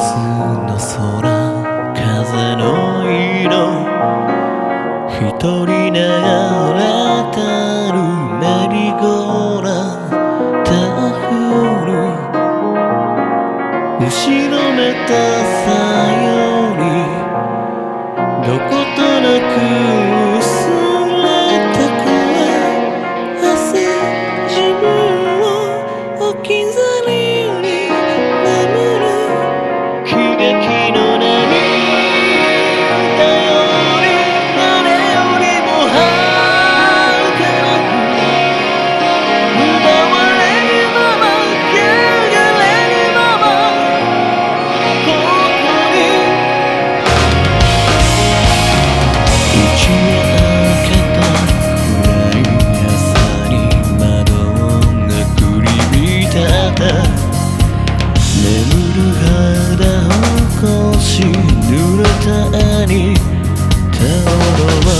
の空風の色一人流れてるメリーゴーラタフル後ろめたさよりどことなくに手を伸ば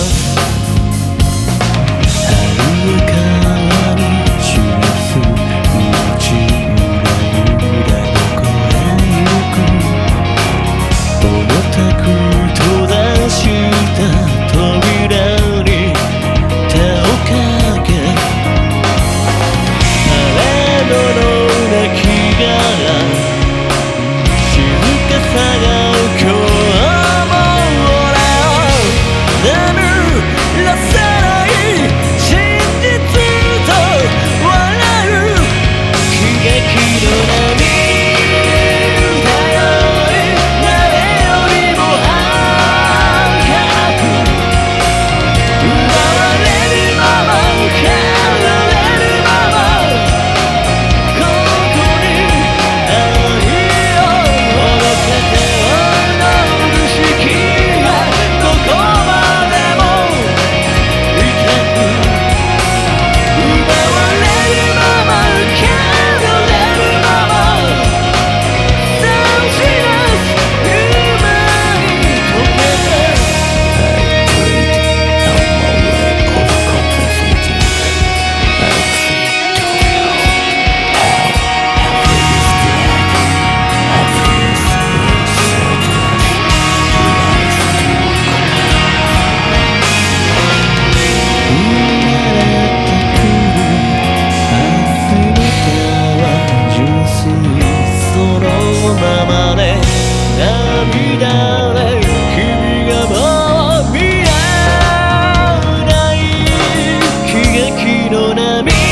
の波